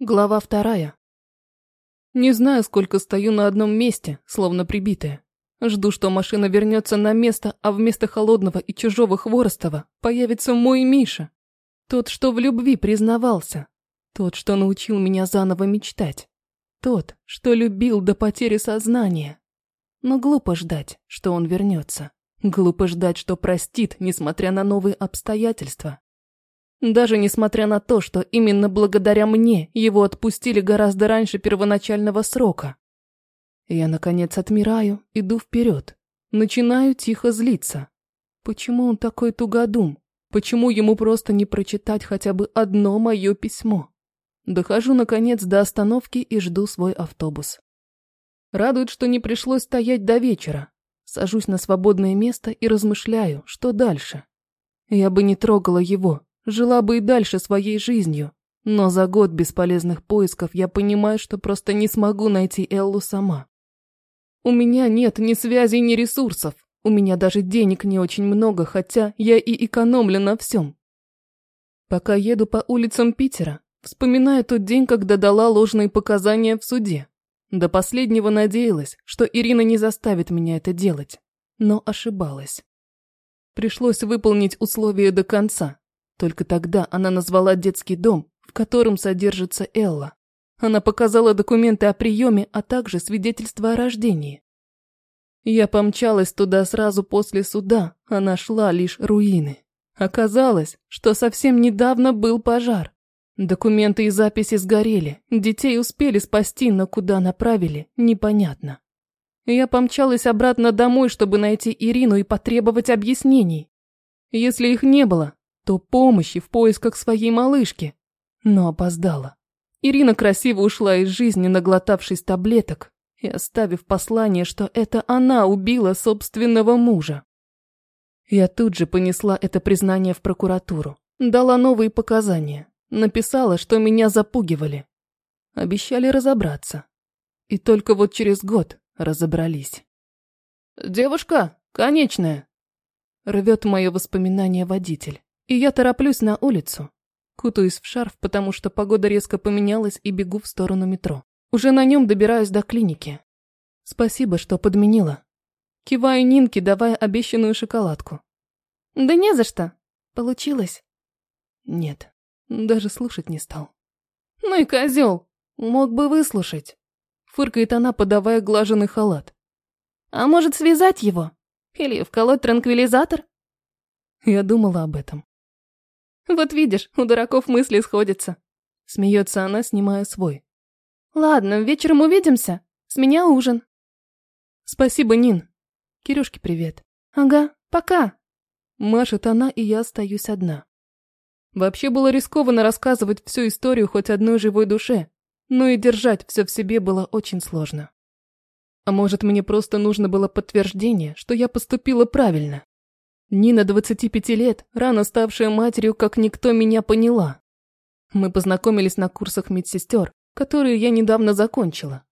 Глава вторая. Не знаю, сколько стою на одном месте, словно прибитая. Жду, что машина вернется на место, а вместо холодного и чужого Хворостова появится мой Миша. Тот, что в любви признавался. Тот, что научил меня заново мечтать. Тот, что любил до потери сознания. Но глупо ждать, что он вернется. Глупо ждать, что простит, несмотря на новые обстоятельства. Даже несмотря на то, что именно благодаря мне его отпустили гораздо раньше первоначального срока. Я, наконец, отмираю, иду вперед. Начинаю тихо злиться. Почему он такой тугодум? Почему ему просто не прочитать хотя бы одно мое письмо? Дохожу, наконец, до остановки и жду свой автобус. Радует, что не пришлось стоять до вечера. Сажусь на свободное место и размышляю, что дальше. Я бы не трогала его, Жила бы и дальше своей жизнью. Но за год бесполезных поисков я понимаю, что просто не смогу найти Эллу сама. У меня нет ни связей, ни ресурсов. У меня даже денег не очень много, хотя я и экономлю на всем. Пока еду по улицам Питера, вспоминаю тот день, когда дала ложные показания в суде. До последнего надеялась, что Ирина не заставит меня это делать, но ошибалась. Пришлось выполнить условия до конца, только тогда она назвала детский дом, в котором содержится Элла. Она показала документы о приеме, а также свидетельство о рождении. Я помчалась туда сразу после суда, а нашла лишь руины. Оказалось, что совсем недавно был пожар. Документы и записи сгорели, детей успели спасти, но куда направили, непонятно. Я помчалась обратно домой, чтобы найти Ирину и потребовать объяснений. Если их не было, то помощи в поисках своей малышки. Но опоздала. Ирина красиво ушла из жизни, наглотавшись таблеток и оставив послание, что это она убила собственного мужа. Я тут же понесла это признание в прокуратуру, дала новые показания, написала, что меня запугивали. Обещали разобраться. И только вот через год разобрались. «Девушка, конечная!» Рвет мое воспоминание водитель. И я тороплюсь на улицу. Кутаюсь в шарф, потому что погода резко поменялась и бегу в сторону метро. Уже на нем добираюсь до клиники. Спасибо, что подменила. Киваю Нинке, давая обещанную шоколадку. Да не за что. Получилось? Нет, даже слушать не стал. Ну и козел, мог бы выслушать. Фыркает она, подавая глаженный халат. А может связать его? Или вколоть транквилизатор? Я думала об этом. Вот видишь, у дураков мысли сходятся. Смеется она, снимая свой. Ладно, вечером увидимся. С меня ужин. Спасибо, Нин. Кирюшке привет. Ага, пока. Машет она, и я остаюсь одна. Вообще было рискованно рассказывать всю историю хоть одной живой душе, но и держать все в себе было очень сложно. А может, мне просто нужно было подтверждение, что я поступила правильно? Нина, 25 лет, рано ставшая матерью, как никто меня поняла. Мы познакомились на курсах медсестер, которые я недавно закончила.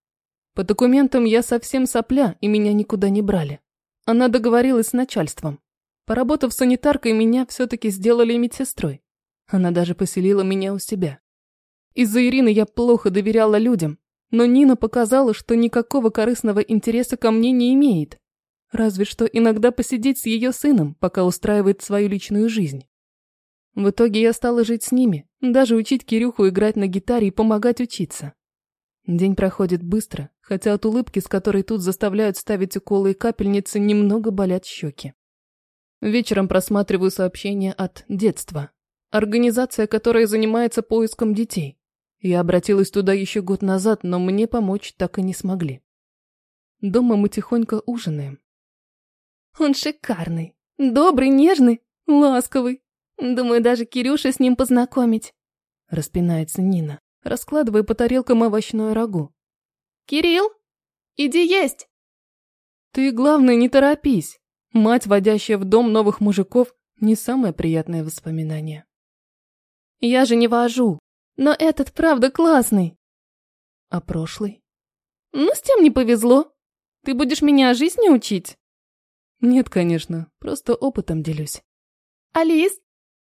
По документам я совсем сопля, и меня никуда не брали. Она договорилась с начальством. Поработав санитаркой, меня все-таки сделали медсестрой. Она даже поселила меня у себя. Из-за Ирины я плохо доверяла людям, но Нина показала, что никакого корыстного интереса ко мне не имеет. Разве что иногда посидеть с ее сыном, пока устраивает свою личную жизнь. В итоге я стала жить с ними, даже учить Кирюху играть на гитаре и помогать учиться. День проходит быстро, хотя от улыбки, с которой тут заставляют ставить уколы и капельницы, немного болят щеки. Вечером просматриваю сообщения от детства. Организация, которая занимается поиском детей. Я обратилась туда еще год назад, но мне помочь так и не смогли. Дома мы тихонько ужинаем. Он шикарный, добрый, нежный, ласковый. Думаю, даже Кирюша с ним познакомить. Распинается Нина, раскладывая по тарелкам овощное рагу. Кирилл, иди есть. Ты, главное, не торопись. Мать, водящая в дом новых мужиков, не самое приятное воспоминание. Я же не вожу, но этот правда классный. А прошлый? Ну, с тем не повезло. Ты будешь меня жизни учить? Нет, конечно, просто опытом делюсь. Алис,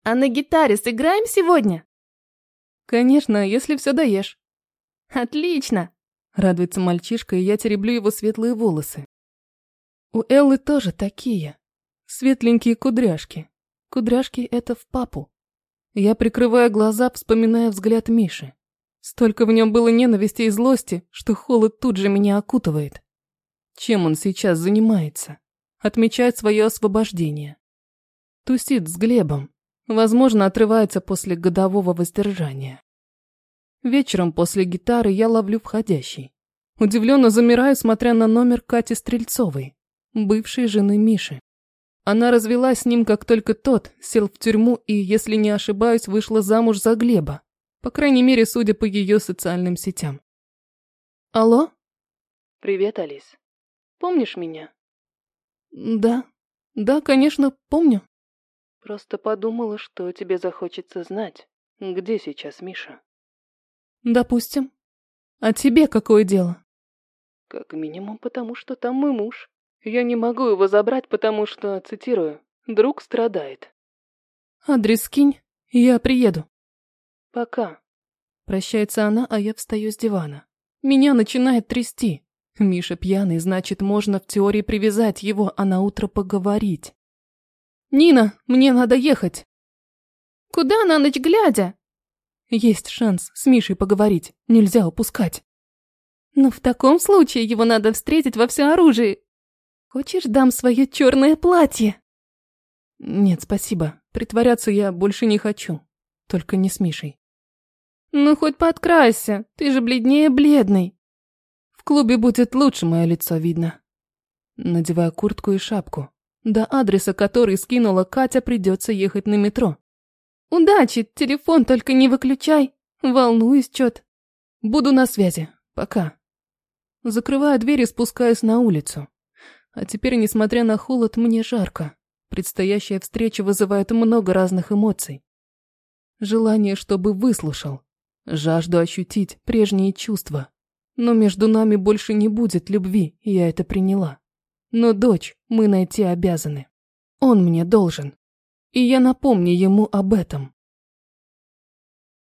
а на гитаре сыграем сегодня? Конечно, если все даешь. Отлично!» Радуется мальчишка, и я тереблю его светлые волосы. У Эллы тоже такие. Светленькие кудряшки. Кудряшки — это в папу. Я прикрываю глаза, вспоминая взгляд Миши. Столько в нем было ненависти и злости, что холод тут же меня окутывает. Чем он сейчас занимается? Отмечает свое освобождение. Тусит с Глебом. Возможно, отрывается после годового воздержания. Вечером после гитары я ловлю входящий. Удивленно замираю, смотря на номер Кати Стрельцовой, бывшей жены Миши. Она развелась с ним, как только тот сел в тюрьму и, если не ошибаюсь, вышла замуж за Глеба. По крайней мере, судя по ее социальным сетям. Алло? Привет, Алис. Помнишь меня? Да. Да, конечно, помню. Просто подумала, что тебе захочется знать, где сейчас Миша. Допустим. А тебе какое дело? Как минимум, потому что там мой муж. Я не могу его забрать, потому что, цитирую, друг страдает. Адрес скинь, я приеду. Пока. Прощается она, а я встаю с дивана. Меня начинает трясти. Миша пьяный, значит, можно в теории привязать его, а на утро поговорить. Нина, мне надо ехать. Куда на ночь глядя? Есть шанс с Мишей поговорить, нельзя упускать. Ну, в таком случае его надо встретить во всеоружии. Хочешь, дам свое черное платье? Нет, спасибо. Притворяться я больше не хочу. Только не с Мишей. Ну, хоть подкрайся, ты же бледнее бледный. Клубе будет лучше мое лицо видно. Надеваю куртку и шапку. До адреса, который скинула Катя, придется ехать на метро. Удачи, телефон только не выключай. Волнуюсь чё-то. Буду на связи. Пока. Закрываю дверь и спускаюсь на улицу. А теперь, несмотря на холод, мне жарко. Предстоящая встреча вызывает много разных эмоций. Желание, чтобы выслушал. Жажду ощутить прежние чувства. Но между нами больше не будет любви, я это приняла. Но дочь мы найти обязаны. Он мне должен. И я напомню ему об этом.